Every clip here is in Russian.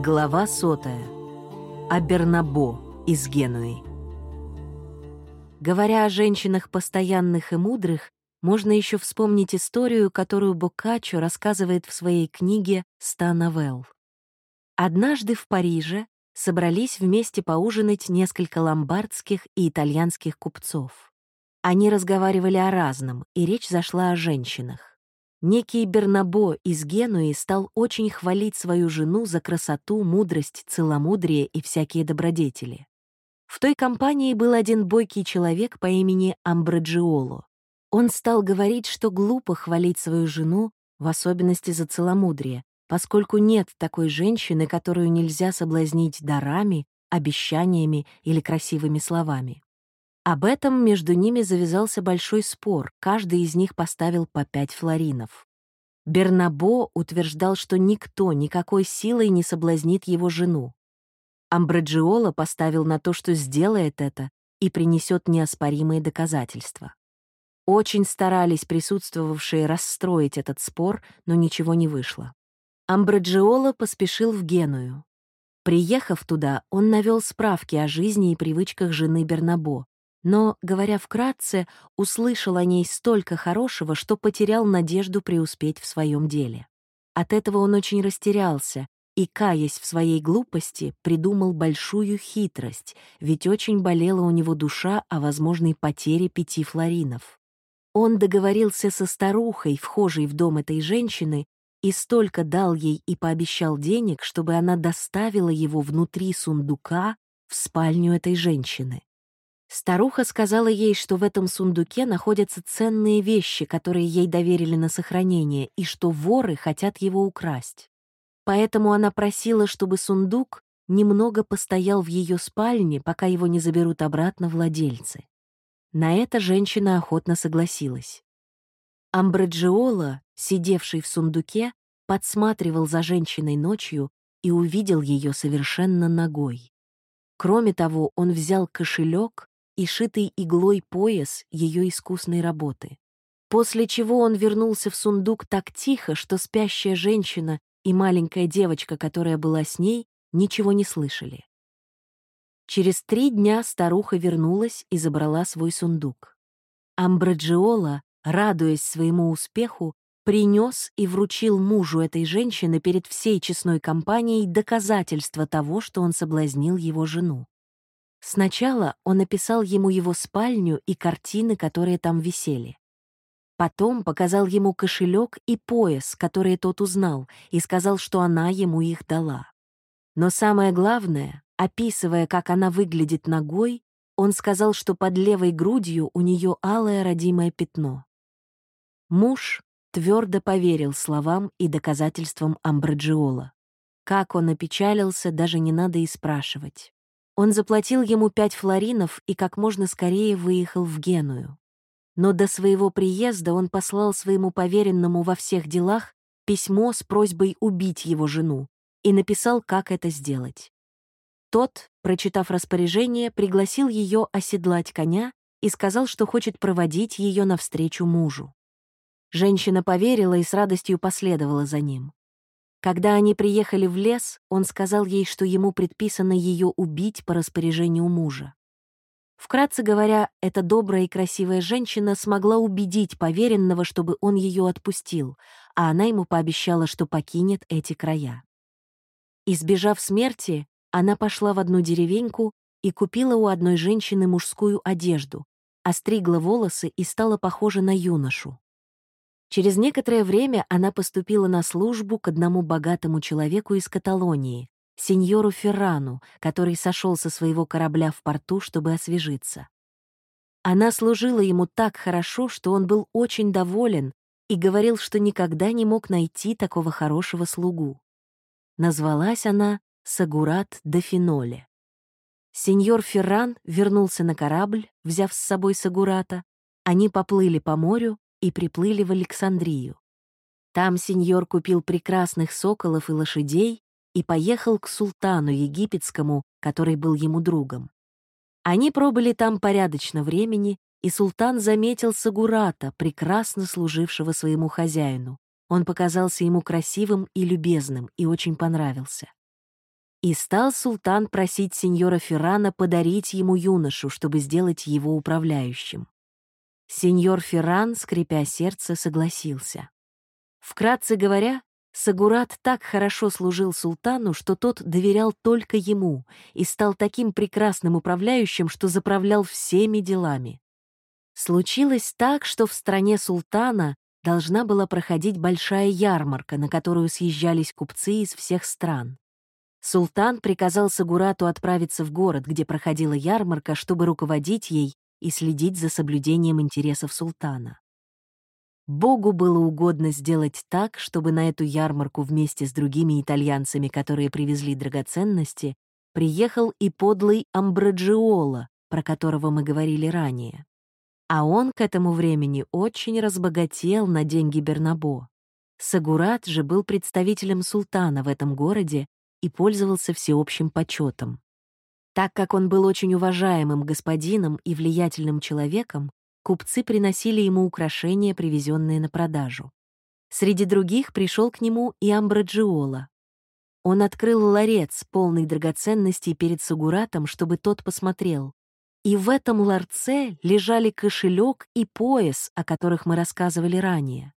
Глава сотая. О Бернабо из Генуи. Говоря о женщинах постоянных и мудрых, можно еще вспомнить историю, которую Боккаччо рассказывает в своей книге «Ста новелл». Однажды в Париже собрались вместе поужинать несколько ломбардских и итальянских купцов. Они разговаривали о разном, и речь зашла о женщинах. Некий Бернабо из Генуи стал очень хвалить свою жену за красоту, мудрость, целомудрие и всякие добродетели. В той компании был один бойкий человек по имени Амбраджиоло. Он стал говорить, что глупо хвалить свою жену, в особенности за целомудрие, поскольку нет такой женщины, которую нельзя соблазнить дарами, обещаниями или красивыми словами. Об этом между ними завязался большой спор, каждый из них поставил по пять флоринов. Бернабо утверждал, что никто никакой силой не соблазнит его жену. Амбраджиола поставил на то, что сделает это и принесет неоспоримые доказательства. Очень старались присутствовавшие расстроить этот спор, но ничего не вышло. Амбраджиола поспешил в Геную. Приехав туда, он навел справки о жизни и привычках жены Бернабо, но, говоря вкратце, услышал о ней столько хорошего, что потерял надежду преуспеть в своем деле. От этого он очень растерялся и, каясь в своей глупости, придумал большую хитрость, ведь очень болела у него душа о возможной потере пяти флоринов. Он договорился со старухой, вхожей в дом этой женщины, и столько дал ей и пообещал денег, чтобы она доставила его внутри сундука в спальню этой женщины. Старуха сказала ей, что в этом сундуке находятся ценные вещи, которые ей доверили на сохранение, и что воры хотят его украсть. Поэтому она просила, чтобы сундук немного постоял в ее спальне, пока его не заберут обратно владельцы. На это женщина охотно согласилась. Амбраджиола, сидевший в сундуке, подсматривал за женщиной ночью и увидел ее совершенно ногой. Кроме того, он взял кошелек и шитый иглой пояс ее искусной работы. После чего он вернулся в сундук так тихо, что спящая женщина и маленькая девочка, которая была с ней, ничего не слышали. Через три дня старуха вернулась и забрала свой сундук. Амбраджиола, радуясь своему успеху, принес и вручил мужу этой женщины перед всей честной компанией доказательство того, что он соблазнил его жену. Сначала он описал ему его спальню и картины, которые там висели. Потом показал ему кошелек и пояс, которые тот узнал, и сказал, что она ему их дала. Но самое главное, описывая, как она выглядит ногой, он сказал, что под левой грудью у нее алое родимое пятно. Муж твердо поверил словам и доказательствам Амбраджиола. Как он опечалился, даже не надо и спрашивать. Он заплатил ему пять флоринов и как можно скорее выехал в Геную. Но до своего приезда он послал своему поверенному во всех делах письмо с просьбой убить его жену и написал, как это сделать. Тот, прочитав распоряжение, пригласил ее оседлать коня и сказал, что хочет проводить ее навстречу мужу. Женщина поверила и с радостью последовала за ним. Когда они приехали в лес, он сказал ей, что ему предписано ее убить по распоряжению мужа. Вкратце говоря, эта добрая и красивая женщина смогла убедить поверенного, чтобы он ее отпустил, а она ему пообещала, что покинет эти края. Избежав смерти, она пошла в одну деревеньку и купила у одной женщины мужскую одежду, остригла волосы и стала похожа на юношу. Через некоторое время она поступила на службу к одному богатому человеку из Каталонии, сеньору Феррану, который сошел со своего корабля в порту, чтобы освежиться. Она служила ему так хорошо, что он был очень доволен и говорил, что никогда не мог найти такого хорошего слугу. Назвалась она Сагурат де Финоле. Сеньор Ферран вернулся на корабль, взяв с собой Сагурата. Они поплыли по морю, и приплыли в Александрию. Там сеньор купил прекрасных соколов и лошадей и поехал к султану египетскому, который был ему другом. Они пробыли там порядочно времени, и султан заметил Сагурата, прекрасно служившего своему хозяину. Он показался ему красивым и любезным и очень понравился. И стал султан просить сеньора Феррана подарить ему юношу, чтобы сделать его управляющим. Сеньор Ферран, скрипя сердце, согласился. Вкратце говоря, Сагурат так хорошо служил султану, что тот доверял только ему и стал таким прекрасным управляющим, что заправлял всеми делами. Случилось так, что в стране султана должна была проходить большая ярмарка, на которую съезжались купцы из всех стран. Султан приказал Сагурату отправиться в город, где проходила ярмарка, чтобы руководить ей и следить за соблюдением интересов султана. Богу было угодно сделать так, чтобы на эту ярмарку вместе с другими итальянцами, которые привезли драгоценности, приехал и подлый Амбраджиола, про которого мы говорили ранее. А он к этому времени очень разбогател на деньги Бернабо. Сагурат же был представителем султана в этом городе и пользовался всеобщим почетом. Так как он был очень уважаемым господином и влиятельным человеком, купцы приносили ему украшения, привезенные на продажу. Среди других пришел к нему и Амбраджиола. Он открыл ларец, полный драгоценностей перед Сагуратом, чтобы тот посмотрел. И в этом ларце лежали кошелек и пояс, о которых мы рассказывали ранее.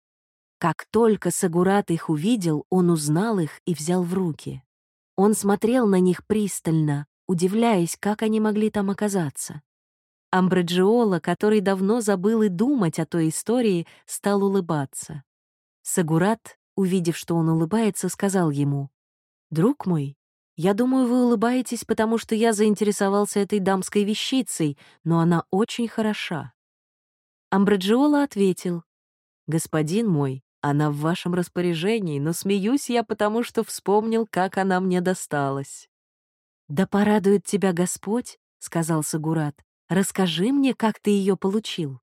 Как только Сагурат их увидел, он узнал их и взял в руки. Он смотрел на них пристально, удивляясь, как они могли там оказаться. Амбраджиола, который давно забыл и думать о той истории, стал улыбаться. Сагурат, увидев, что он улыбается, сказал ему, «Друг мой, я думаю, вы улыбаетесь, потому что я заинтересовался этой дамской вещицей, но она очень хороша». Амбраджиола ответил, «Господин мой, она в вашем распоряжении, но смеюсь я, потому что вспомнил, как она мне досталась». «Да порадует тебя Господь», — сказал Сагурат. «Расскажи мне, как ты ее получил».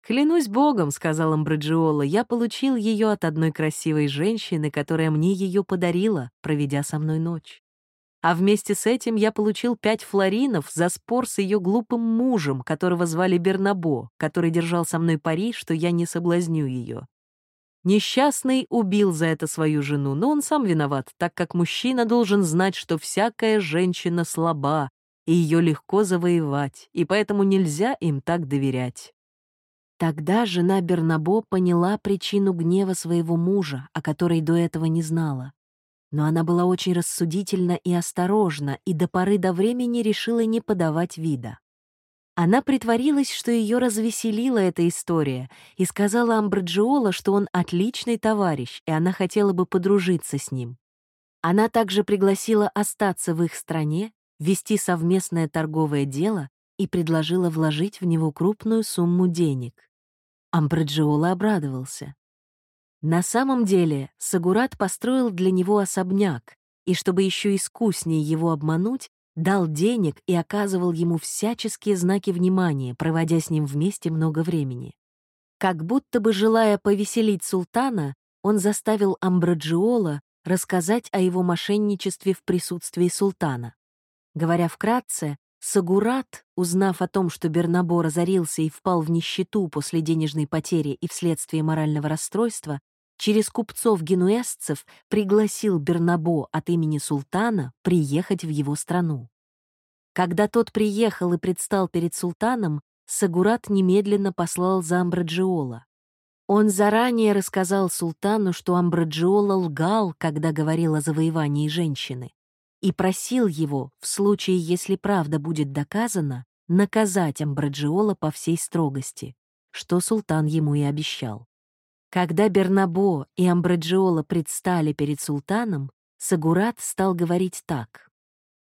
«Клянусь Богом», — сказал Амбраджиола, «я получил ее от одной красивой женщины, которая мне ее подарила, проведя со мной ночь. А вместе с этим я получил пять флоринов за спор с ее глупым мужем, которого звали Бернабо, который держал со мной пари, что я не соблазню ее. Несчастный убил за это свою жену, но он сам виноват, так как мужчина должен знать, что всякая женщина слаба, и ее легко завоевать, и поэтому нельзя им так доверять. Тогда жена Бернабо поняла причину гнева своего мужа, о которой до этого не знала. Но она была очень рассудительна и осторожна, и до поры до времени решила не подавать вида. Она притворилась, что ее развеселила эта история, и сказала Амбраджиола, что он отличный товарищ, и она хотела бы подружиться с ним. Она также пригласила остаться в их стране, вести совместное торговое дело и предложила вложить в него крупную сумму денег. Амбраджиола обрадовался. На самом деле Сагурат построил для него особняк, и чтобы еще искуснее его обмануть, дал денег и оказывал ему всяческие знаки внимания, проводя с ним вместе много времени. Как будто бы желая повеселить султана, он заставил Амбраджиола рассказать о его мошенничестве в присутствии султана. Говоря вкратце, Сагурат, узнав о том, что Бернабо разорился и впал в нищету после денежной потери и вследствие морального расстройства, через купцов-генуэзцев пригласил Бернабо от имени султана приехать в его страну. Когда тот приехал и предстал перед султаном, Сагурат немедленно послал за Амбраджиола. Он заранее рассказал султану, что Амбраджиола лгал, когда говорил о завоевании женщины, и просил его, в случае, если правда будет доказана, наказать Амбраджиола по всей строгости, что султан ему и обещал. Когда Бернабо и Амбраджиола предстали перед султаном, Сагурат стал говорить так.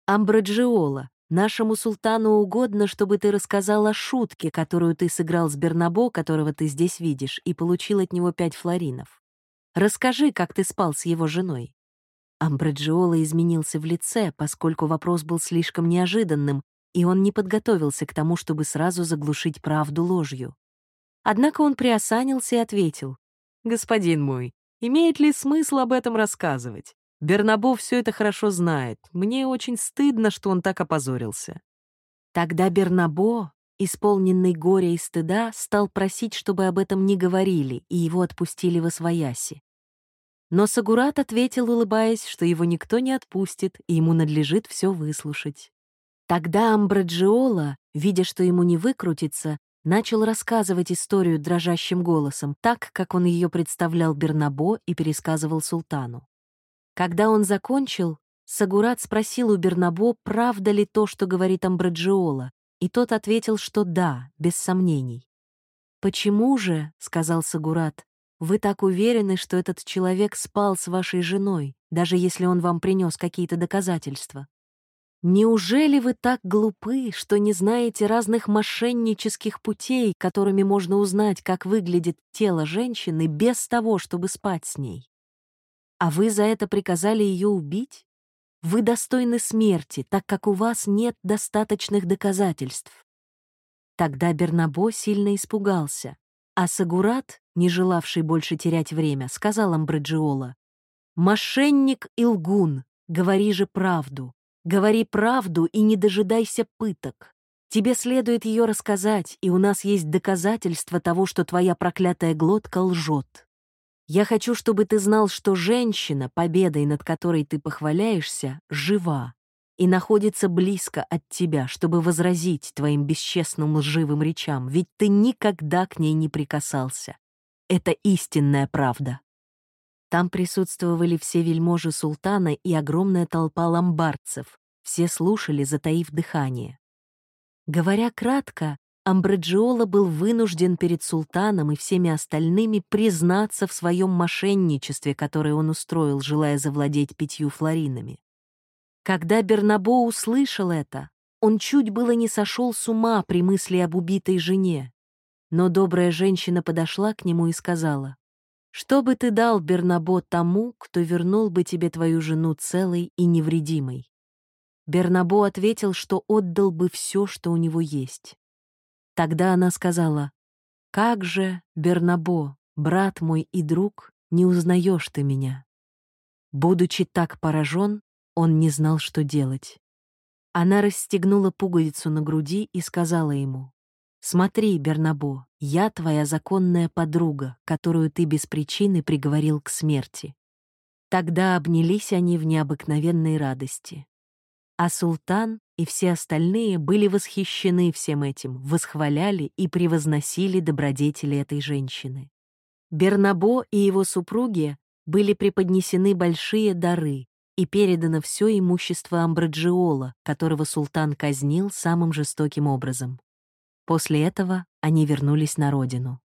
«Амбраджиола, нашему султану угодно, чтобы ты рассказал о шутке, которую ты сыграл с Бернабо, которого ты здесь видишь, и получил от него пять флоринов. Расскажи, как ты спал с его женой». Амбраджиола изменился в лице, поскольку вопрос был слишком неожиданным, и он не подготовился к тому, чтобы сразу заглушить правду ложью. Однако он приосанился и ответил. «Господин мой, имеет ли смысл об этом рассказывать? Бернабо все это хорошо знает. Мне очень стыдно, что он так опозорился». Тогда Бернабо, исполненный горя и стыда, стал просить, чтобы об этом не говорили, и его отпустили во свояси. Но Сагурат ответил, улыбаясь, что его никто не отпустит, и ему надлежит все выслушать. Тогда Амбраджиола, видя, что ему не выкрутиться, начал рассказывать историю дрожащим голосом, так, как он ее представлял Бернабо и пересказывал султану. Когда он закончил, Сагурат спросил у Бернабо, правда ли то, что говорит Амбраджиола, и тот ответил, что да, без сомнений. «Почему же, — сказал Сагурат, — вы так уверены, что этот человек спал с вашей женой, даже если он вам принес какие-то доказательства? Неужели вы так глупы, что не знаете разных мошеннических путей, которыми можно узнать, как выглядит тело женщины без того, чтобы спать с ней? А вы за это приказали ее убить? Вы достойны смерти, так как у вас нет достаточных доказательств. Тогда Бернабо сильно испугался, а Сагурат, не желавший больше терять время, сказал Амбраджиола, «Мошенник и лгун, говори же правду, говори правду и не дожидайся пыток. Тебе следует ее рассказать, и у нас есть доказательства того, что твоя проклятая глотка лжет. Я хочу, чтобы ты знал, что женщина, победой над которой ты похваляешься, жива и находится близко от тебя, чтобы возразить твоим бесчестным лживым речам, ведь ты никогда к ней не прикасался. Это истинная правда. Там присутствовали все вельможи султана и огромная толпа ломбардцев. Все слушали, затаив дыхание. Говоря кратко, Амбраджиола был вынужден перед султаном и всеми остальными признаться в своем мошенничестве, которое он устроил, желая завладеть пятью флоринами. Когда Бернабо услышал это, он чуть было не сошел с ума при мысли об убитой жене. Но добрая женщина подошла к нему и сказала, «Что бы ты дал, Бернабо, тому, кто вернул бы тебе твою жену целой и невредимой?» Бернабо ответил, что отдал бы все, что у него есть. Тогда она сказала, «Как же, Бернабо, брат мой и друг, не узнаешь ты меня?» Будучи так поражен, он не знал, что делать. Она расстегнула пуговицу на груди и сказала ему, «Смотри, Бернабо, я твоя законная подруга, которую ты без причины приговорил к смерти». Тогда обнялись они в необыкновенной радости. А султан и все остальные были восхищены всем этим, восхваляли и превозносили добродетели этой женщины. Бернабо и его супруге были преподнесены большие дары и передано все имущество Амбраджиола, которого султан казнил самым жестоким образом. После этого они вернулись на родину.